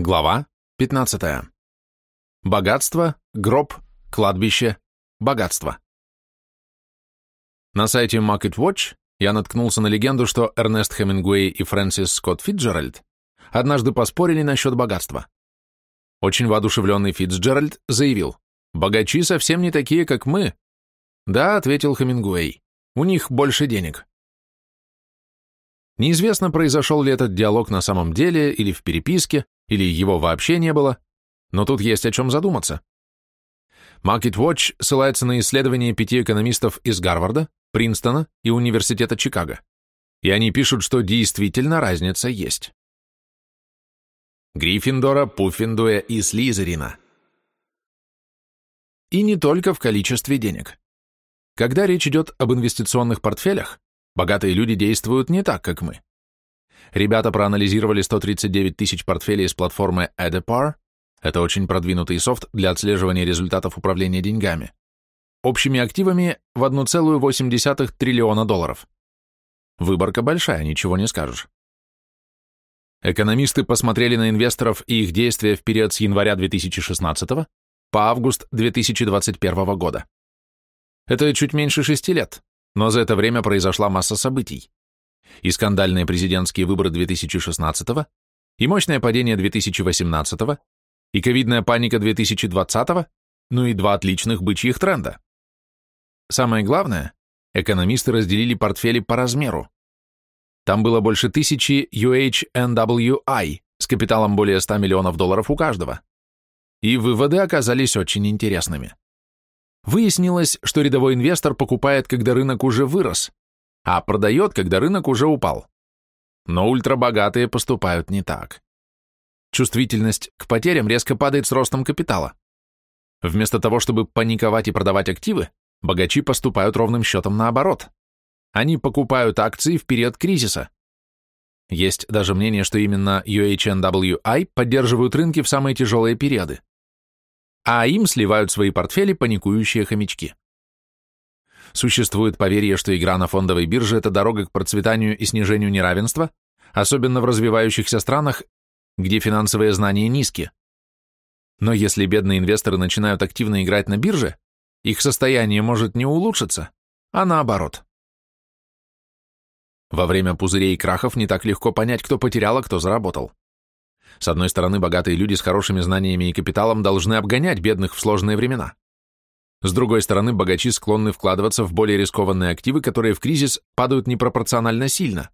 Глава 15. Богатство, гроб, кладбище, богатство. На сайте Market Watch я наткнулся на легенду, что Эрнест Хемингуэй и Фрэнсис Скотт Фитджеральд однажды поспорили насчет богатства. Очень воодушевленный Фитджеральд заявил, «Богачи совсем не такие, как мы». «Да», — ответил Хемингуэй, — «у них больше денег». Неизвестно, произошел ли этот диалог на самом деле или в переписке, или его вообще не было, но тут есть о чем задуматься. Market Watch ссылается на исследования пяти экономистов из Гарварда, Принстона и Университета Чикаго, и они пишут, что действительно разница есть. Гриффиндора, Пуффиндуя и Слизерина. И не только в количестве денег. Когда речь идет об инвестиционных портфелях, богатые люди действуют не так, как мы. Ребята проанализировали 139 тысяч портфелей с платформы Edapar, это очень продвинутый софт для отслеживания результатов управления деньгами, общими активами в 1,8 триллиона долларов. Выборка большая, ничего не скажешь. Экономисты посмотрели на инвесторов и их действия в период с января 2016 по август 2021 года. Это чуть меньше шести лет, но за это время произошла масса событий и скандальные президентские выборы 2016 и мощное падение 2018 и ковидная паника 2020 ну и два отличных бычьих тренда. Самое главное, экономисты разделили портфели по размеру. Там было больше тысячи UHNWI с капиталом более 100 миллионов долларов у каждого. И выводы оказались очень интересными. Выяснилось, что рядовой инвестор покупает, когда рынок уже вырос, а продает, когда рынок уже упал. Но ультрабогатые поступают не так. Чувствительность к потерям резко падает с ростом капитала. Вместо того, чтобы паниковать и продавать активы, богачи поступают ровным счетом наоборот. Они покупают акции в период кризиса. Есть даже мнение, что именно UHNWI поддерживают рынки в самые тяжелые периоды. А им сливают свои портфели паникующие хомячки. Существует поверье, что игра на фондовой бирже – это дорога к процветанию и снижению неравенства, особенно в развивающихся странах, где финансовые знания низкие. Но если бедные инвесторы начинают активно играть на бирже, их состояние может не улучшиться, а наоборот. Во время пузырей и крахов не так легко понять, кто потерял, а кто заработал. С одной стороны, богатые люди с хорошими знаниями и капиталом должны обгонять бедных в сложные времена. С другой стороны, богачи склонны вкладываться в более рискованные активы, которые в кризис падают непропорционально сильно.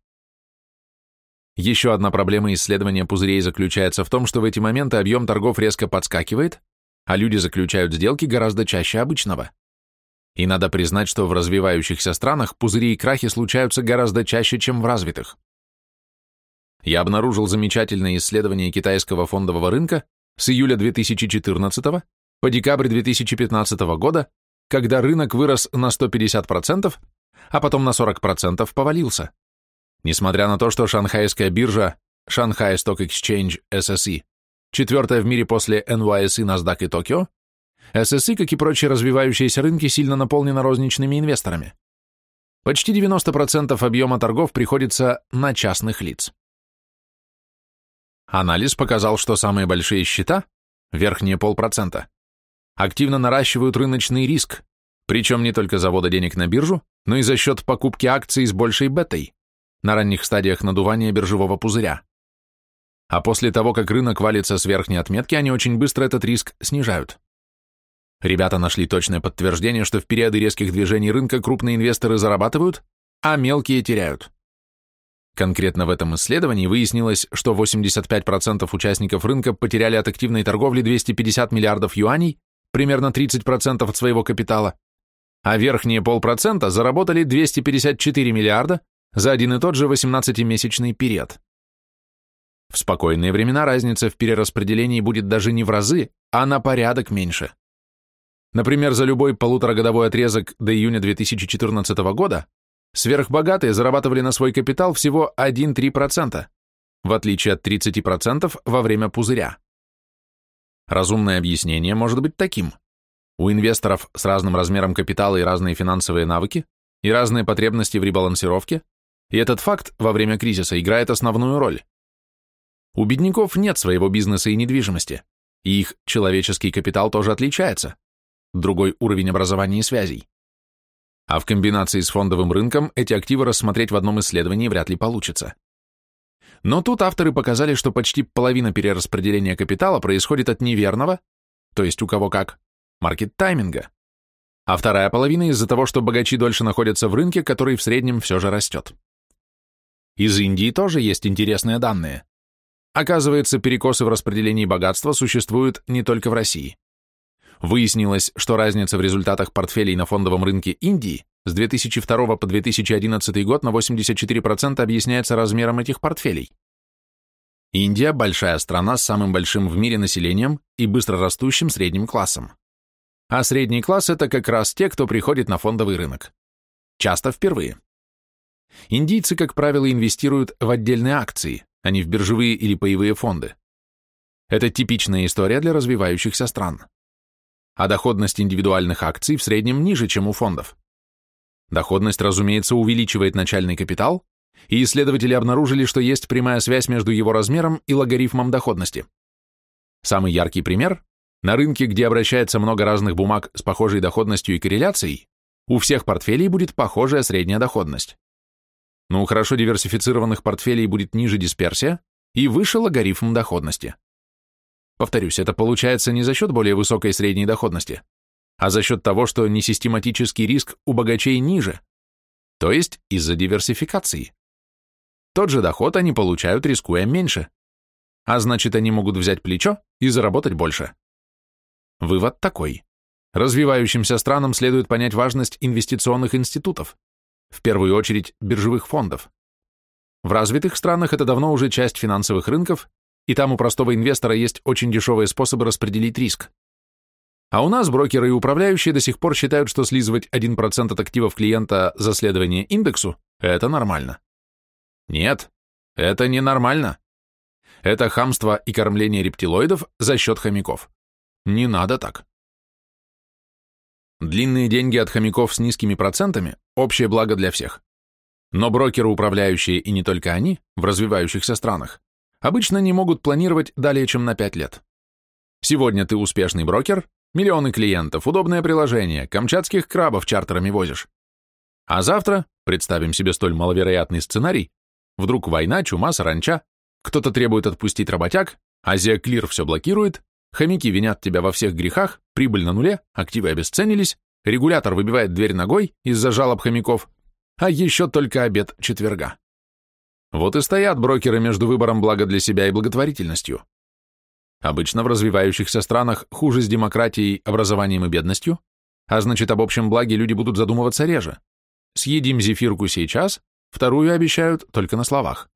Еще одна проблема исследования пузырей заключается в том, что в эти моменты объем торгов резко подскакивает, а люди заключают сделки гораздо чаще обычного. И надо признать, что в развивающихся странах пузыри и крахи случаются гораздо чаще, чем в развитых. Я обнаружил замечательное исследование китайского фондового рынка с июля 2014 по декабрь 2015 года, когда рынок вырос на 150%, а потом на 40% повалился. Несмотря на то, что шанхайская биржа Shanghai Stock Exchange SSE, четвертая в мире после NYSE, NASDAQ и Токио, SSE, как и прочие развивающиеся рынки, сильно наполнены розничными инвесторами. Почти 90% объема торгов приходится на частных лиц. Анализ показал, что самые большие счета, верхние полпроцента, активно наращивают рыночный риск, причем не только завода денег на биржу, но и за счет покупки акций с большей бетой на ранних стадиях надувания биржевого пузыря. А после того, как рынок валится с верхней отметки, они очень быстро этот риск снижают. Ребята нашли точное подтверждение, что в периоды резких движений рынка крупные инвесторы зарабатывают, а мелкие теряют. Конкретно в этом исследовании выяснилось, что 85% участников рынка потеряли от активной торговли 250 миллиардов юаней примерно 30% от своего капитала, а верхние полпроцента заработали 254 миллиарда за один и тот же 18-месячный период. В спокойные времена разница в перераспределении будет даже не в разы, а на порядок меньше. Например, за любой полуторагодовой отрезок до июня 2014 года сверхбогатые зарабатывали на свой капитал всего 1-3%, в отличие от 30% во время пузыря. Разумное объяснение может быть таким. У инвесторов с разным размером капитала и разные финансовые навыки, и разные потребности в ребалансировке, и этот факт во время кризиса играет основную роль. У бедняков нет своего бизнеса и недвижимости, и их человеческий капитал тоже отличается. Другой уровень образования и связей. А в комбинации с фондовым рынком эти активы рассмотреть в одном исследовании вряд ли получится. Но тут авторы показали, что почти половина перераспределения капитала происходит от неверного, то есть у кого как, маркет-тайминга, а вторая половина из-за того, что богачи дольше находятся в рынке, который в среднем все же растет. Из Индии тоже есть интересные данные. Оказывается, перекосы в распределении богатства существуют не только в России. Выяснилось, что разница в результатах портфелей на фондовом рынке Индии с 2002 по 2011 год на 84% объясняется размером этих портфелей. Индия – большая страна с самым большим в мире населением и быстро растущим средним классом. А средний класс – это как раз те, кто приходит на фондовый рынок. Часто впервые. Индийцы, как правило, инвестируют в отдельные акции, а не в биржевые или паевые фонды. Это типичная история для развивающихся стран. А доходность индивидуальных акций в среднем ниже, чем у фондов. Доходность, разумеется, увеличивает начальный капитал, и исследователи обнаружили, что есть прямая связь между его размером и логарифмом доходности. Самый яркий пример – на рынке, где обращается много разных бумаг с похожей доходностью и корреляцией, у всех портфелей будет похожая средняя доходность. Но у хорошо диверсифицированных портфелей будет ниже дисперсия и выше логарифм доходности. Повторюсь, это получается не за счет более высокой средней доходности, а за счет того, что несистематический риск у богачей ниже, то есть из-за диверсификации. Тот же доход они получают, рискуя меньше, а значит, они могут взять плечо и заработать больше. Вывод такой. Развивающимся странам следует понять важность инвестиционных институтов, в первую очередь биржевых фондов. В развитых странах это давно уже часть финансовых рынков, и там у простого инвестора есть очень дешевые способы распределить риск. А у нас брокеры и управляющие до сих пор считают, что слизывать 1% от активов клиента за следование индексу – это нормально. Нет, это не нормально. Это хамство и кормление рептилоидов за счет хомяков. Не надо так. Длинные деньги от хомяков с низкими процентами – общее благо для всех. Но брокеры, управляющие и не только они, в развивающихся странах, обычно не могут планировать далее, чем на 5 лет. Сегодня ты успешный брокер, Миллионы клиентов, удобное приложение, камчатских крабов чартерами возишь. А завтра, представим себе столь маловероятный сценарий, вдруг война, чума, саранча, кто-то требует отпустить работяг, Азия Клир все блокирует, хомяки винят тебя во всех грехах, прибыль на нуле, активы обесценились, регулятор выбивает дверь ногой из-за жалоб хомяков, а еще только обед четверга. Вот и стоят брокеры между выбором блага для себя и благотворительностью. Обычно в развивающихся странах хуже с демократией, образованием и бедностью, а значит, об общем благе люди будут задумываться реже. Съедим зефирку сейчас, вторую обещают только на словах.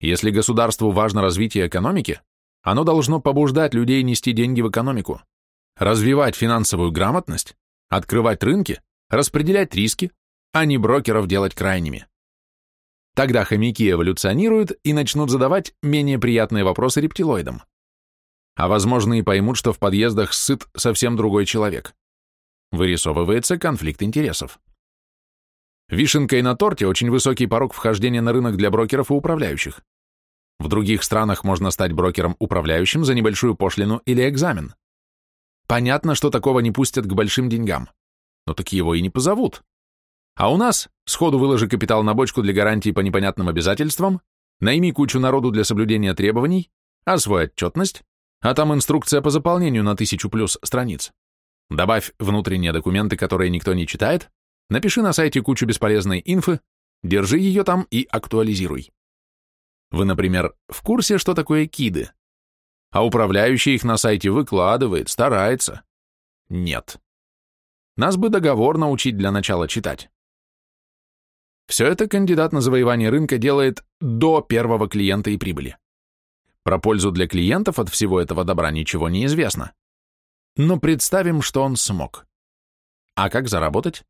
Если государству важно развитие экономики, оно должно побуждать людей нести деньги в экономику, развивать финансовую грамотность, открывать рынки, распределять риски, а не брокеров делать крайними. Тогда хомяки эволюционируют и начнут задавать менее приятные вопросы рептилоидам а возможно и поймут, что в подъездах сыт совсем другой человек. Вырисовывается конфликт интересов. Вишенкой на торте очень высокий порог вхождения на рынок для брокеров и управляющих. В других странах можно стать брокером-управляющим за небольшую пошлину или экзамен. Понятно, что такого не пустят к большим деньгам, но так его и не позовут. А у нас сходу выложи капитал на бочку для гарантии по непонятным обязательствам, найми кучу народу для соблюдения требований, освой отчетность, а там инструкция по заполнению на тысячу плюс страниц. Добавь внутренние документы, которые никто не читает, напиши на сайте кучу бесполезной инфы, держи ее там и актуализируй. Вы, например, в курсе, что такое киды? А управляющий их на сайте выкладывает, старается. Нет. Нас бы договор научить для начала читать. Все это кандидат на завоевание рынка делает до первого клиента и прибыли. Про пользу для клиентов от всего этого добра ничего не известно. Но представим, что он смог. А как заработать?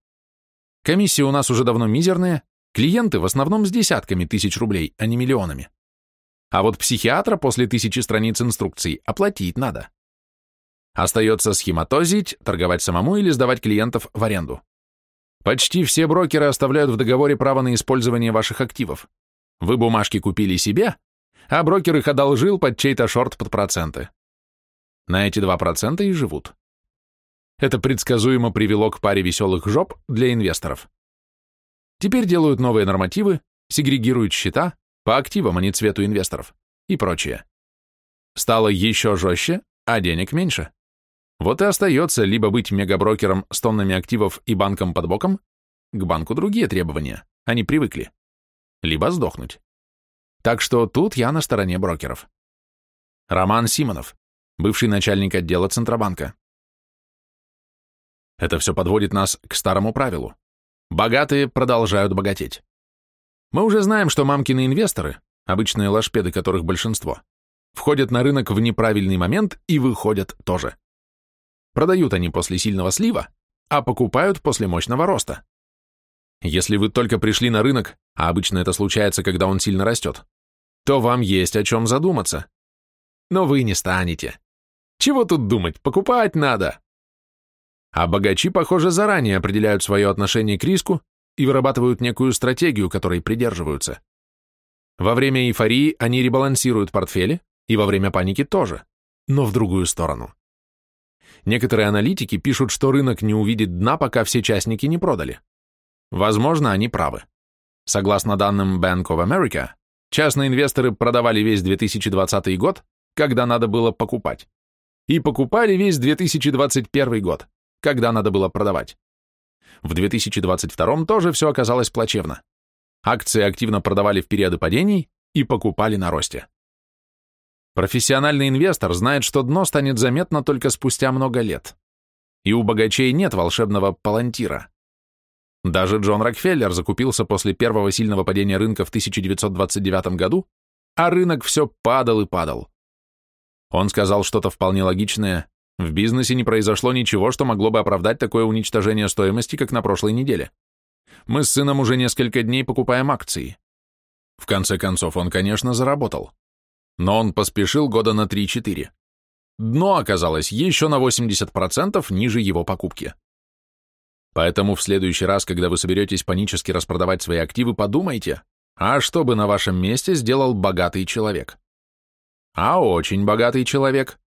Комиссии у нас уже давно мизерные, клиенты в основном с десятками тысяч рублей, а не миллионами. А вот психиатра после тысячи страниц инструкций оплатить надо. Остается схематозить, торговать самому или сдавать клиентов в аренду. Почти все брокеры оставляют в договоре право на использование ваших активов. Вы бумажки купили себе, а брокер их одолжил под чей-то шорт под проценты. На эти 2% и живут. Это предсказуемо привело к паре веселых жоп для инвесторов. Теперь делают новые нормативы, сегрегируют счета по активам, а не цвету инвесторов и прочее. Стало еще жестче, а денег меньше. Вот и остается либо быть мегаброкером с тоннами активов и банком под боком, к банку другие требования, они привыкли, либо сдохнуть. Так что тут я на стороне брокеров. Роман Симонов, бывший начальник отдела Центробанка. Это все подводит нас к старому правилу. Богатые продолжают богатеть. Мы уже знаем, что мамкины инвесторы, обычные лошпеды, которых большинство, входят на рынок в неправильный момент и выходят тоже. Продают они после сильного слива, а покупают после мощного роста. Если вы только пришли на рынок, а обычно это случается, когда он сильно растет, то вам есть о чем задуматься. Но вы не станете. Чего тут думать, покупать надо. А богачи, похоже, заранее определяют свое отношение к риску и вырабатывают некую стратегию, которой придерживаются. Во время эйфории они ребалансируют портфели, и во время паники тоже, но в другую сторону. Некоторые аналитики пишут, что рынок не увидит дна, пока все частники не продали. Возможно, они правы. Согласно данным Bank of America, частные инвесторы продавали весь 2020 год, когда надо было покупать, и покупали весь 2021 год, когда надо было продавать. В 2022 тоже все оказалось плачевно. Акции активно продавали в периоды падений и покупали на росте. Профессиональный инвестор знает, что дно станет заметно только спустя много лет. И у богачей нет волшебного палантира. Даже Джон Рокфеллер закупился после первого сильного падения рынка в 1929 году, а рынок все падал и падал. Он сказал что-то вполне логичное. В бизнесе не произошло ничего, что могло бы оправдать такое уничтожение стоимости, как на прошлой неделе. Мы с сыном уже несколько дней покупаем акции. В конце концов, он, конечно, заработал. Но он поспешил года на 3-4. Дно оказалось еще на 80% ниже его покупки. Поэтому в следующий раз, когда вы соберетесь панически распродавать свои активы, подумайте, а что бы на вашем месте сделал богатый человек? А очень богатый человек